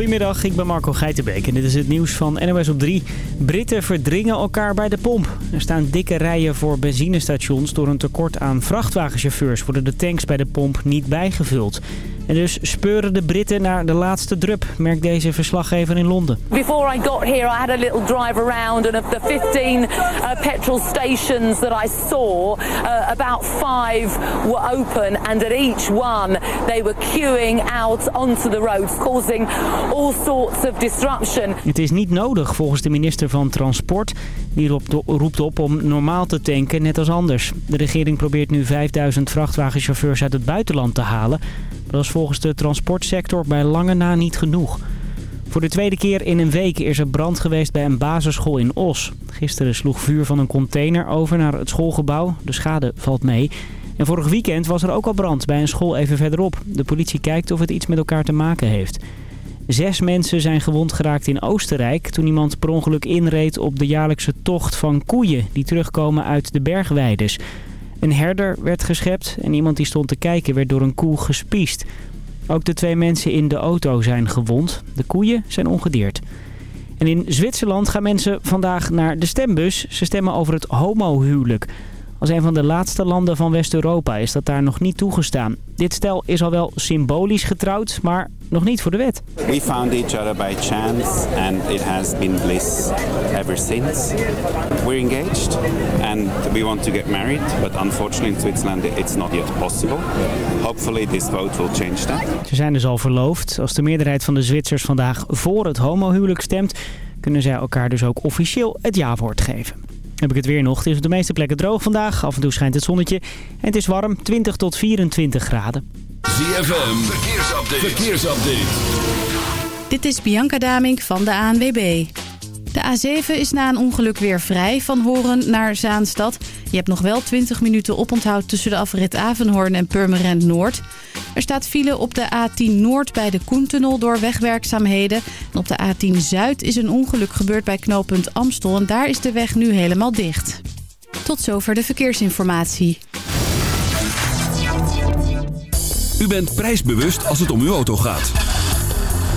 Goedemiddag, ik ben Marco Geitenbeek en dit is het nieuws van NOS op 3. Britten verdringen elkaar bij de pomp. Er staan dikke rijen voor benzinestations. Door een tekort aan vrachtwagenchauffeurs worden de tanks bij de pomp niet bijgevuld. En dus speuren de Britten naar de laatste drup, merkt deze verslaggever in Londen. Before I got here I had a little drive around and of the 15 uh, petrol stations that I saw, uh, about five were open and at each one they were queuing out onto the roads, causing all sorts of disruption. Het is niet nodig volgens de minister van Transport. Die roept op om normaal te tanken, net als anders. De regering probeert nu 5000 vrachtwagenchauffeurs uit het buitenland te halen. Dat is volgens de transportsector bij lange na niet genoeg. Voor de tweede keer in een week is er brand geweest bij een basisschool in Os. Gisteren sloeg vuur van een container over naar het schoolgebouw. De schade valt mee. En vorig weekend was er ook al brand bij een school even verderop. De politie kijkt of het iets met elkaar te maken heeft. Zes mensen zijn gewond geraakt in Oostenrijk toen iemand per ongeluk inreed op de jaarlijkse tocht van koeien die terugkomen uit de bergweides. Een herder werd geschept en iemand die stond te kijken werd door een koe gespiest. Ook de twee mensen in de auto zijn gewond. De koeien zijn ongedeerd. En in Zwitserland gaan mensen vandaag naar de stembus. Ze stemmen over het homohuwelijk. Als een van de laatste landen van West-Europa is dat daar nog niet toegestaan. Dit stel is al wel symbolisch getrouwd, maar nog niet voor de wet. We found each other by chance and it has been bliss ever since. We're engaged and we want to get married, but unfortunately in Switzerland it's not yet possible. Hopefully this vote will change that. Ze zijn dus al verloofd. Als de meerderheid van de Zwitsers vandaag voor het homohuwelijk stemt, kunnen zij elkaar dus ook officieel het ja-woord geven. Heb ik het weer nog. Het is op de meeste plekken droog vandaag. Af en toe schijnt het zonnetje. En het is warm, 20 tot 24 graden. ZFM, verkeersupdate. verkeersupdate. Dit is Bianca Damink van de ANWB. De A7 is na een ongeluk weer vrij van Horen naar Zaanstad. Je hebt nog wel 20 minuten oponthoud tussen de afrit Avenhoorn en Purmerend Noord. Er staat file op de A10 Noord bij de Koentunnel door wegwerkzaamheden. En op de A10 Zuid is een ongeluk gebeurd bij knooppunt Amstel en daar is de weg nu helemaal dicht. Tot zover de verkeersinformatie. U bent prijsbewust als het om uw auto gaat.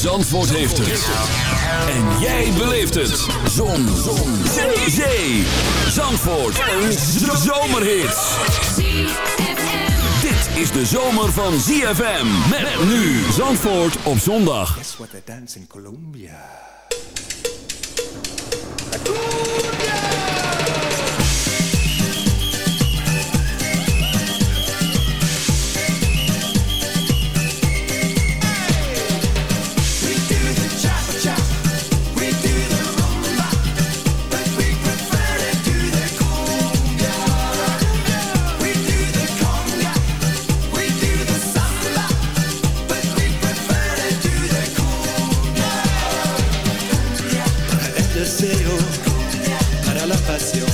Zandvoort heeft het. En jij beleeft het. Zon. Zon. Zee. Zee. Zandvoort. Een zomerhit. Dit is de zomer van ZFM. Met nu Zandvoort op zondag. Guess what they dance in Colombia? Deseo, para la pasión,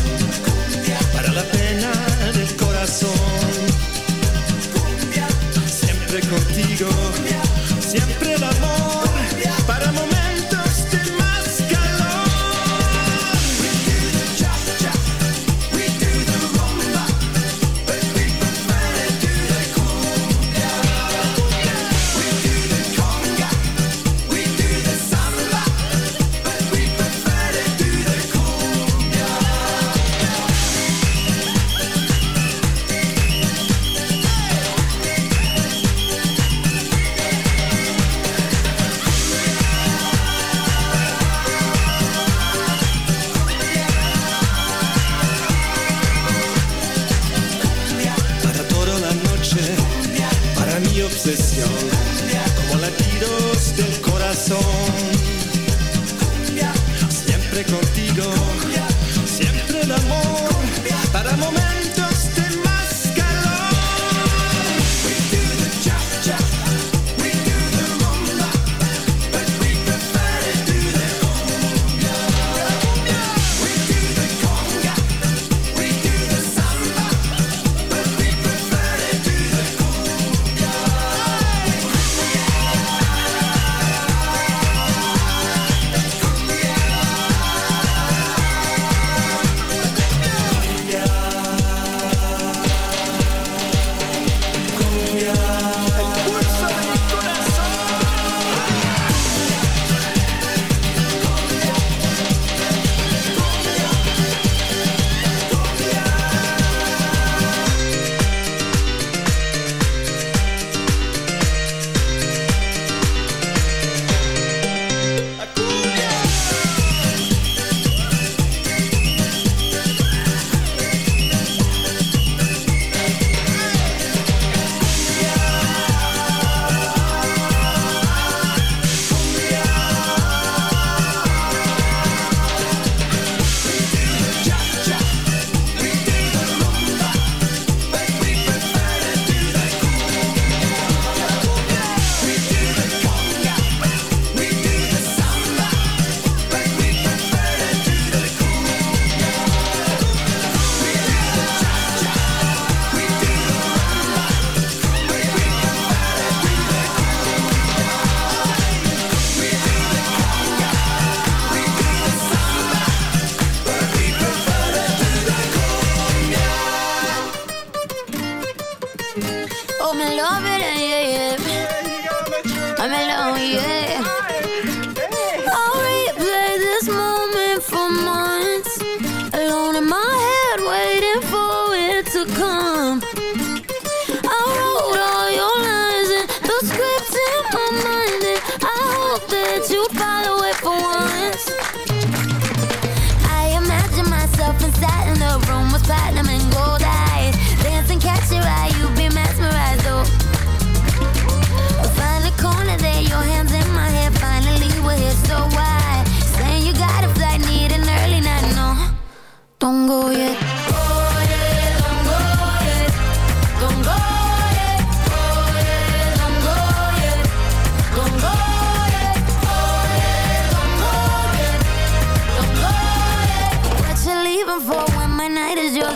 ederiz diyor.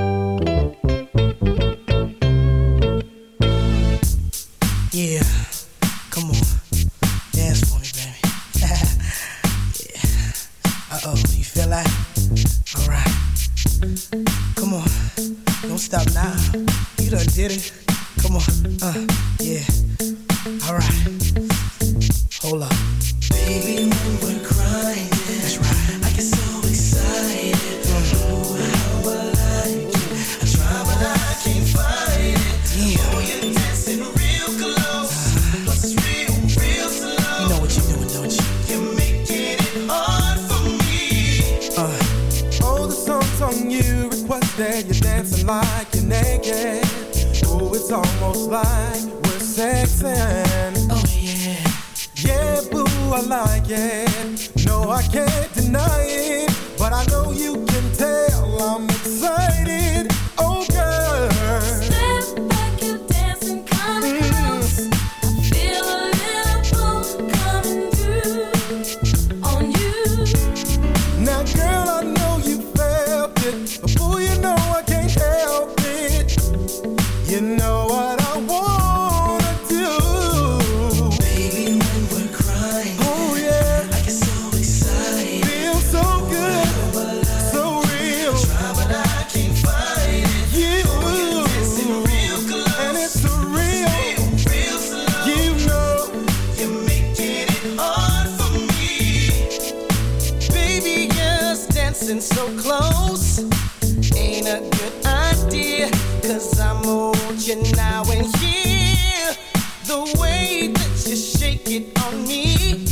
It on me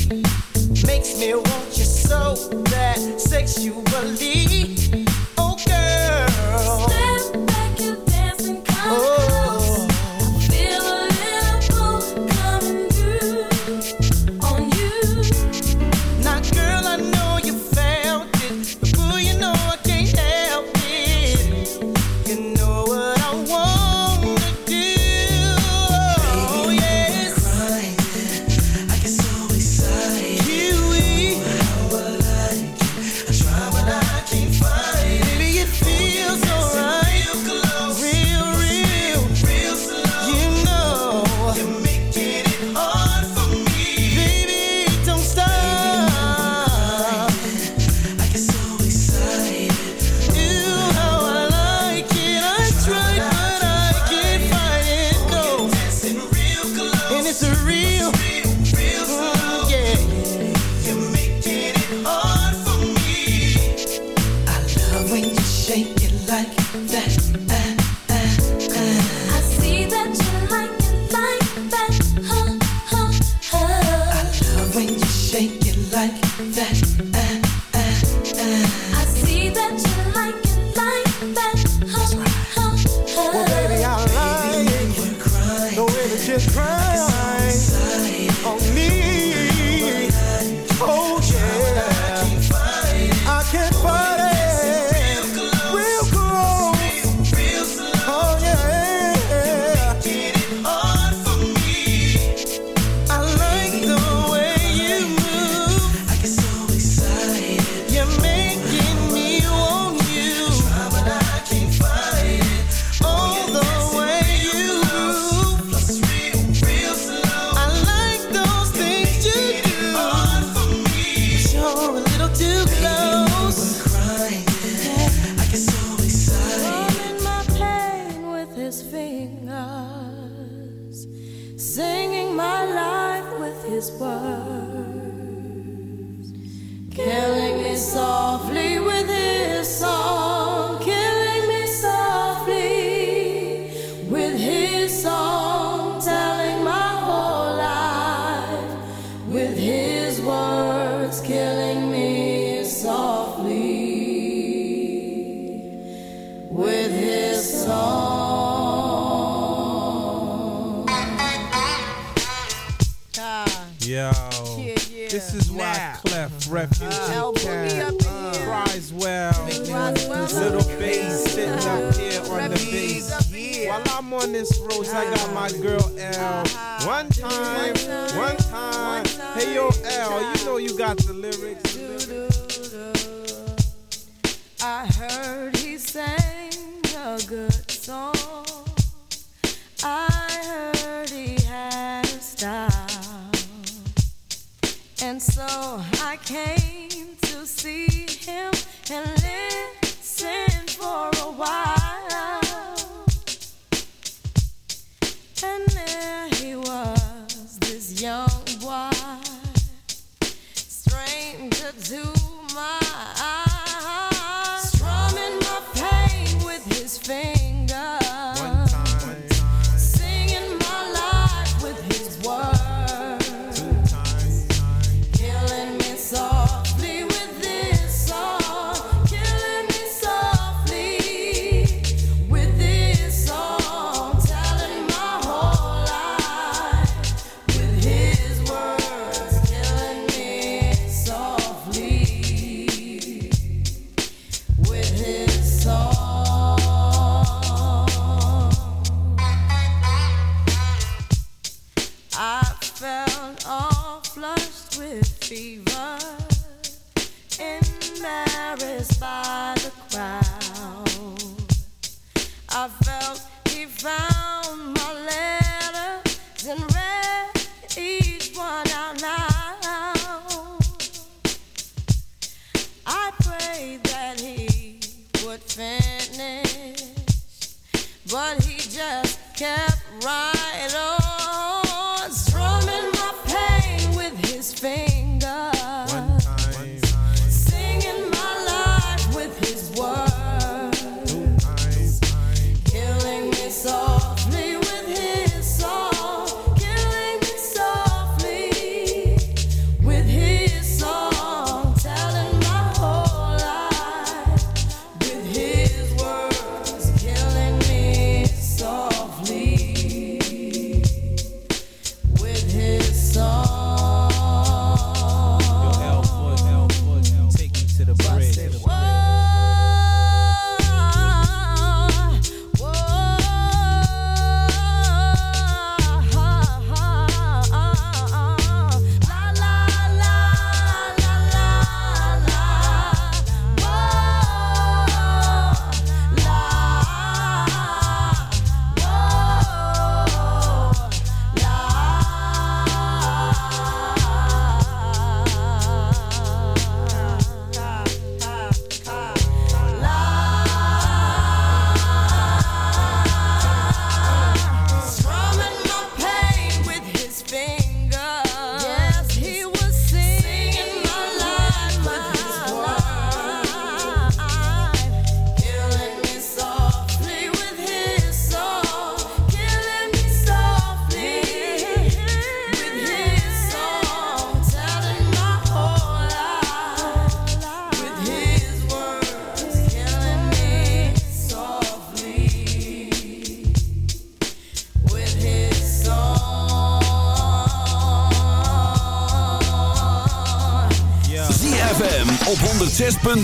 makes me want you so bad sexually.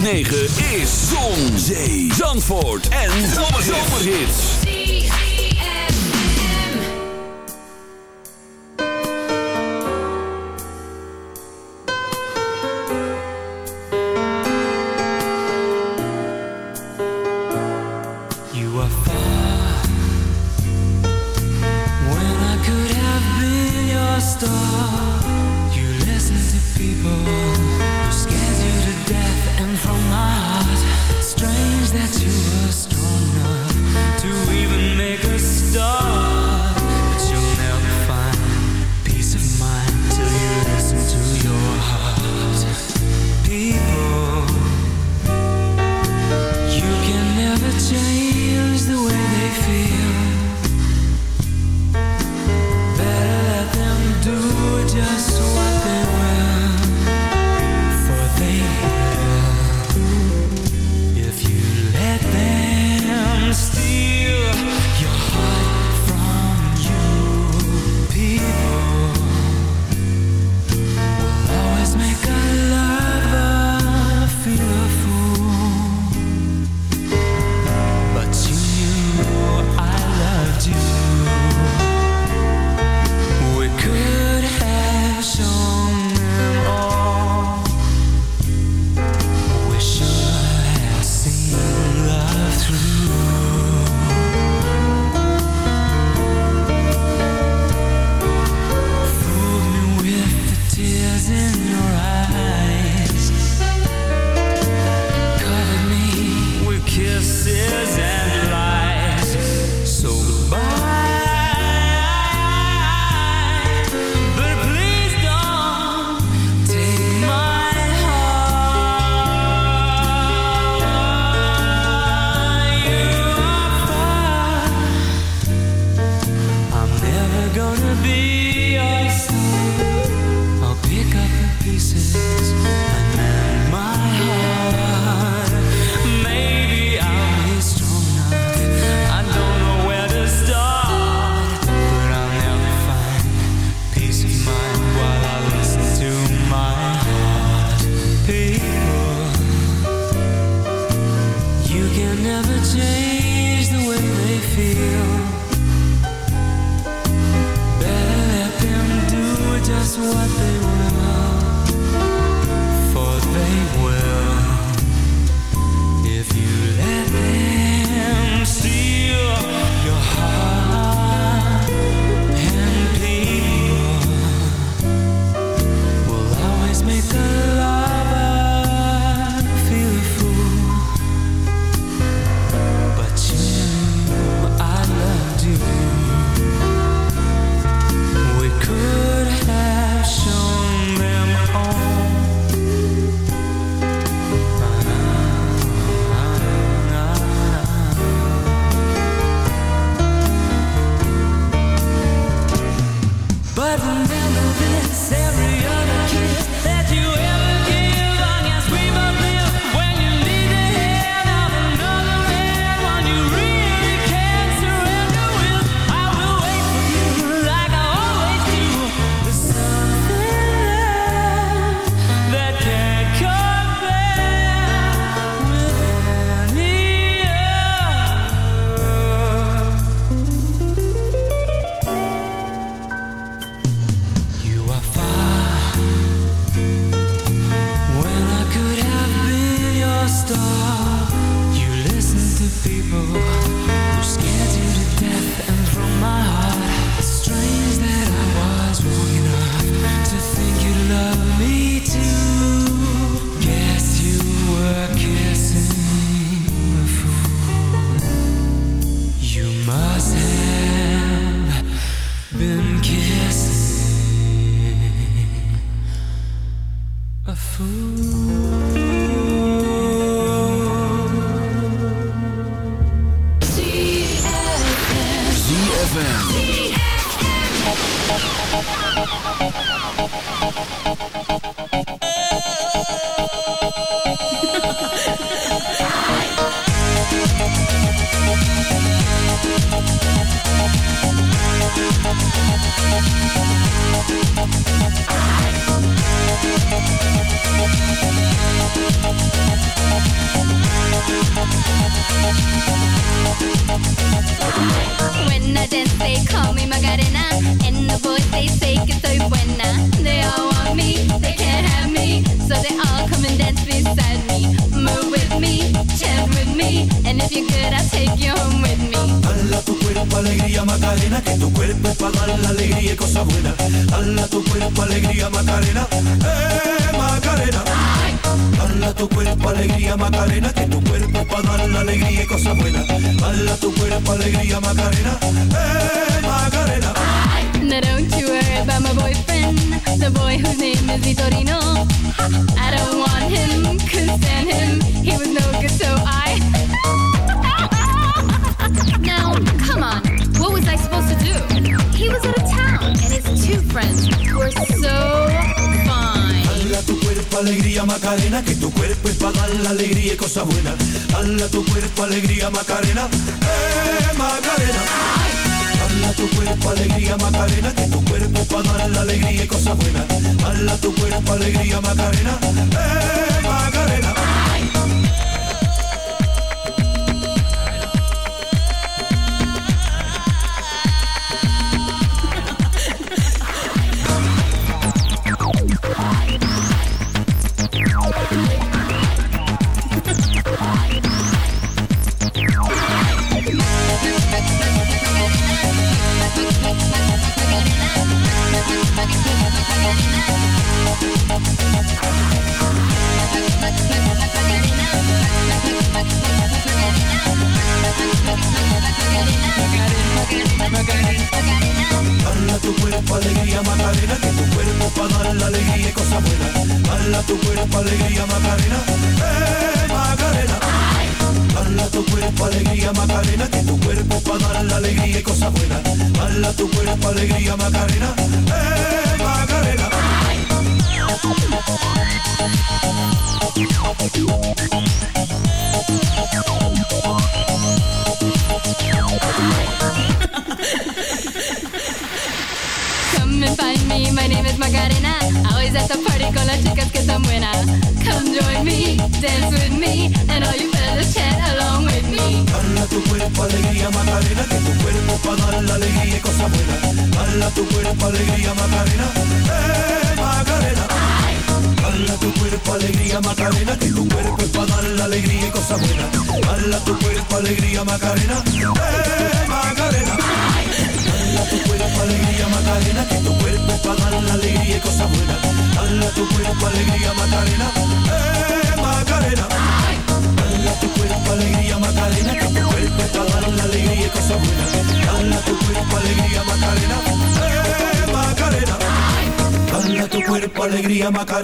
106.9 just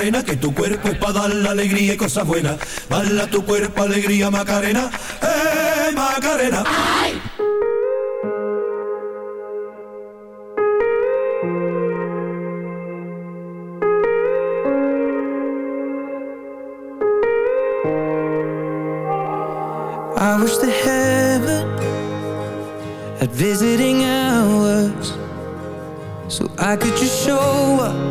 Macarena, que tu cuerpo es para dar la alegría y cosas buenas. Bala tu cuerpo, alegría, Macarena, eh, Macarena. ¡Ay! I wish the heaven had visiting hours so I could just show up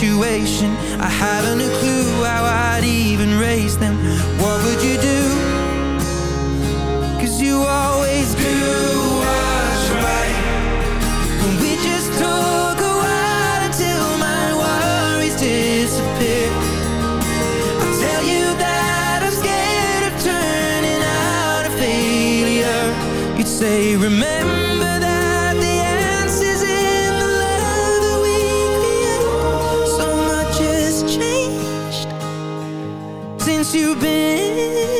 situation. I haven't a clue since you've been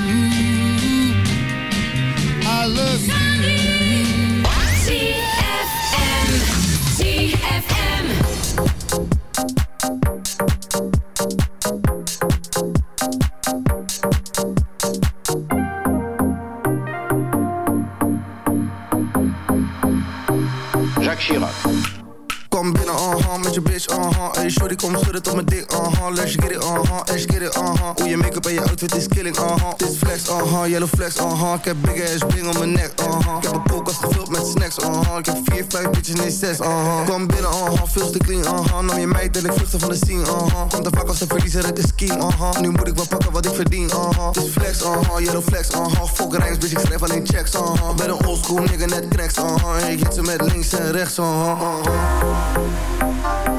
It, uh-huh. Hoe je make-up en je outfit is killing, uh-huh. Dit is flex, uh-huh, yellow flex, uh-huh. Ik heb big ass ring om mijn nek, uh-huh. Ik heb een koelkast gevuld met snacks, uh-huh. Ik heb vier, vijf bitches, nee zes, uh-huh. Kom binnen, uh-huh, veel te clean, uh-huh. Nam je meid en ik vluchtte van de scene, uh-huh. Komt te vaak als een verliezer, het is scheme, uh-huh. Nu moet ik wel pakken wat ik verdien, uh-huh. Dit is flex, uh-huh, yellow flex, uh-huh. Fuck rijks, bitch, ik schrijf alleen checks, uh-huh. Ben een oldschool nigga, net cracks, uh-huh. Ik hit ze met links en rechts, uh-huh, uh-huh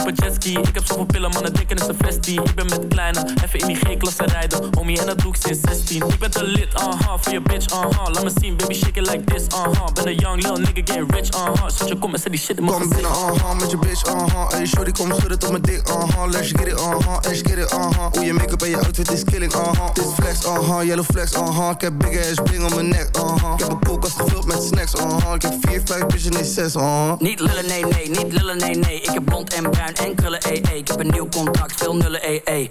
op een jetski. Ik heb zoveel pillen, mannen denken is een vestie. Ik ben met kleine, even in die G-klasse rijden. Homie, en dat doe ik sinds 16 Ik ben te lid, uh-huh, voor je bitch, uh-huh Laat me zien, baby, shake it like this, uh-huh Ben een young lil nigga, getting rich, uh-huh Zet je kom en zet die shit in mijn Kom gezicht. binnen, uh-huh, met je bitch, uh-huh Hey, shorty, kom schudden tot mijn dik, uh-huh Let's get it, uh-huh, let's get it, uh-huh Hoe je make-up en je outfit is killing, uh-huh Dit is flex, uh-huh, yellow flex, uh-huh Ik heb big ass ring om mijn nek, uh-huh Ik heb een koelkast gevuld met snacks, uh-huh Ik heb vier, vijf bitches, nee zes, uh-huh Niet lullen, nee, nee, niet lullen, nee, nee. Ik heb blond en bruin en krullen, ee, ee. Ik heb een nieuw contract, veel nullen, ee, ee.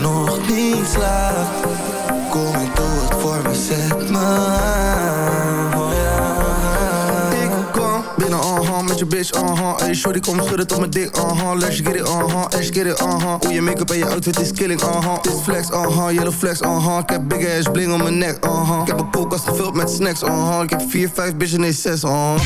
nog niet slaapt? Kom en doe het voor me, zet me aan. Ik kom binnen, uh-huh, met je bitch, uh-huh. Hey, shorty, kom schudden tot mijn dik, uh-huh. Let's get it, uh-huh. Let's get it, uh-huh. Hoe je make-up en je outfit is killing, uh-huh. Dit flex, uh-huh. Yellow flex, uh-huh. Ik heb big ass bling om mijn nek, uh-huh. Ik heb een koelkast gevuld met snacks, uh-huh. Ik heb 4, 5 bitches, nee 6, uh-huh.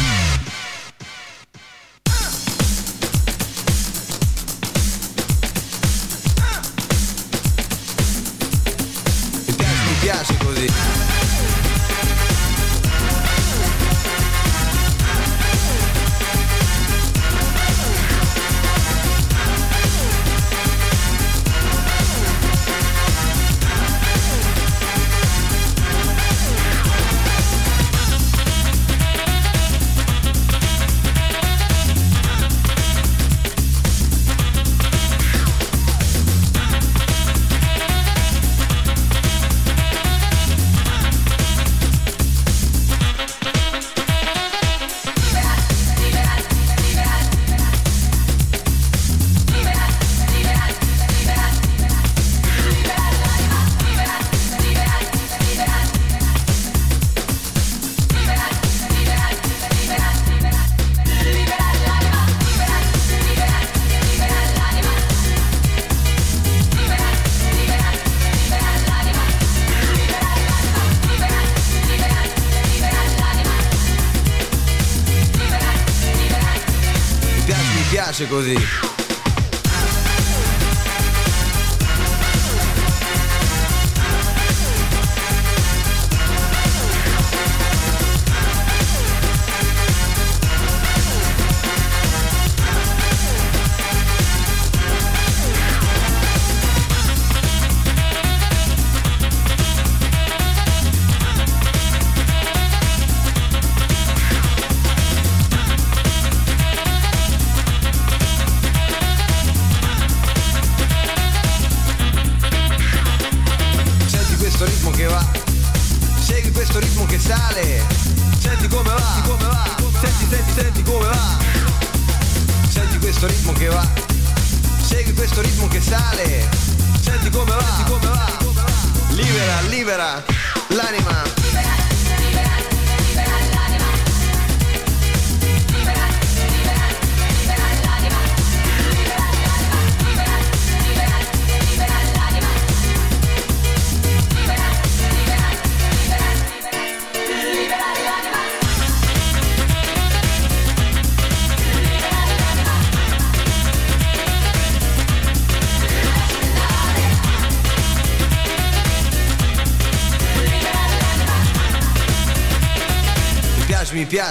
Così.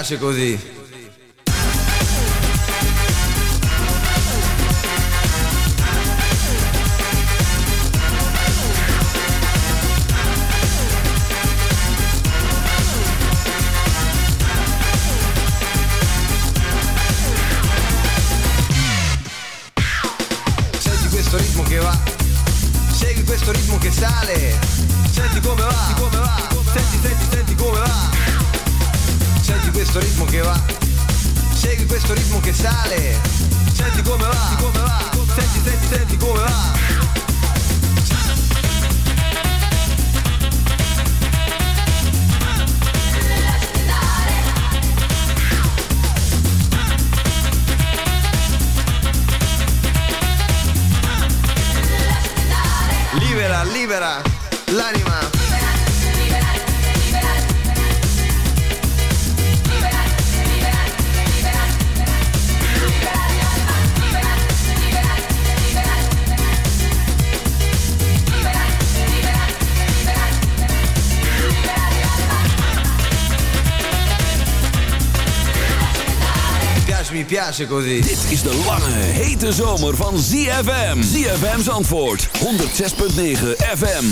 piace così. Così. Dit is de lange, hete zomer van ZFM. ZFM's antwoord. 106.9 FM.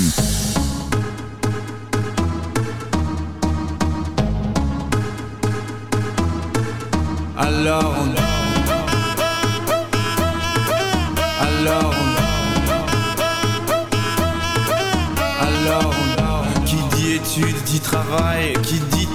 Alors on... Alors on... Alors on... Qui dit études dit travail, qui dit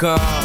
car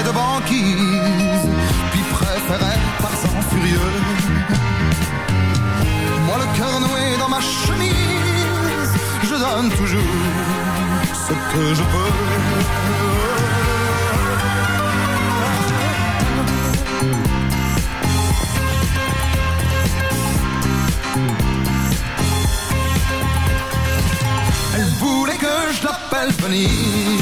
de banquise, puis préférait par sang furieux. Moi le cœur noué dans ma chemise, je donne toujours ce que je peux. Elle voulait que je l'appelle Venise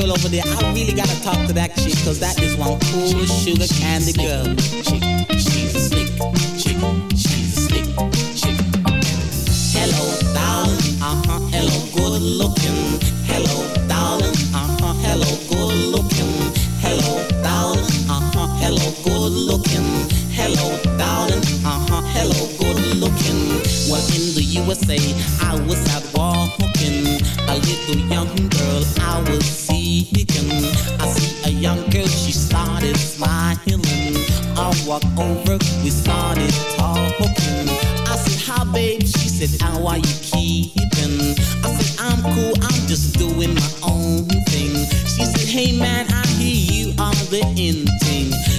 girl over there? I really gotta talk to that chick, cause that is one cool sugar candy girl. Chick, she's a slick chick, I walked over, we started talking. I said, hi babe, she said, how are you keeping? I said, I'm cool, I'm just doing my own thing. She said, hey man, I hear you are the in thing.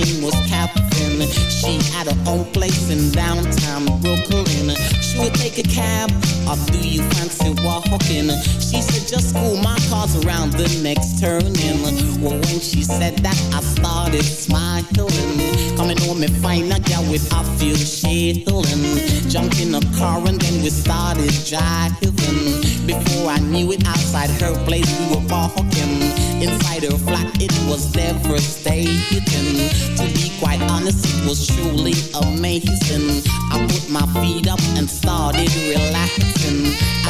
name was Catherine. She had her own place in downtown Brooklyn. She would take a cab, or do you fancy walking? She said, just cool my car's around the next turning. Well, when she said that, I started smiling. Coming home and find a girl with a few shilling. Jumped in a car and then we started driving. Before I knew it, outside her place we were walking. Inside her flat, it was devastating. To be quite honest, it was truly amazing. I put my feet up and started relaxing.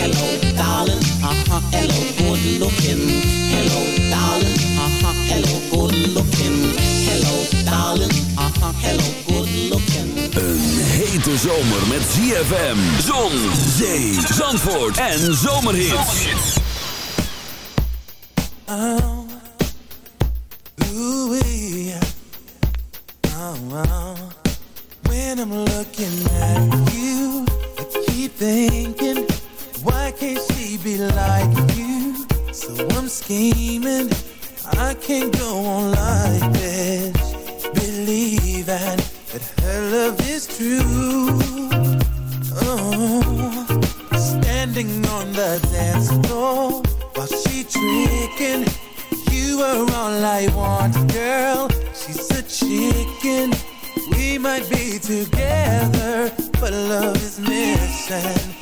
Hello, darling, uh-huh, hello, good looking. Hello, darling, uh-huh, hello, good looking. Hello, darling, uh-huh, hello, good looking. Een hete zomer met ZFM, zon, zee, zandvoort en zomerhits. Oh, ooh, yeah. oh, oh. When I'm looking at you, I keep thinking, be like you? So I'm scheming, I can't go on like this. Believing that her love is true. Oh, standing on the dance floor while she tricking. You are all I want, girl. She's a chicken. We might be together, but love is missing.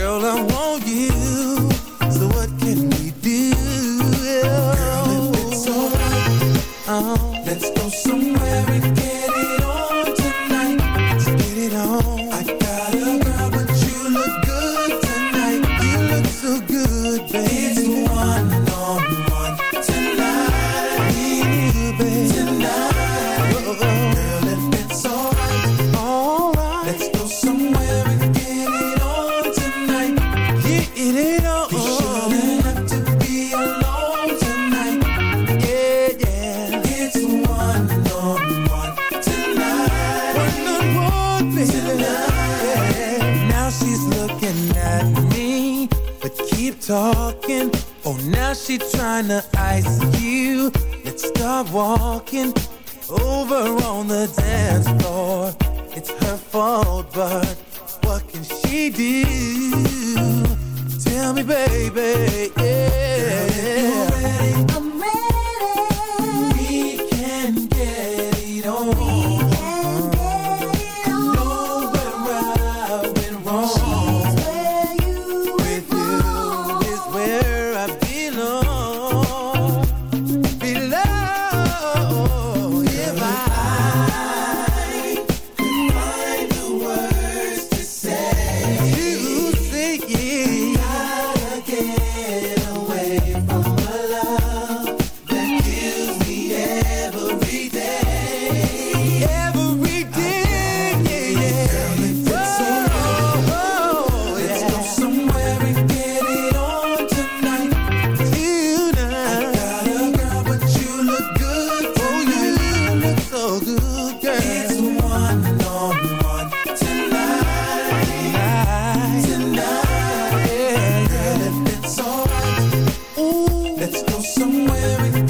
Girl, I want you. So what can we do? Let's go somewhere somewhere in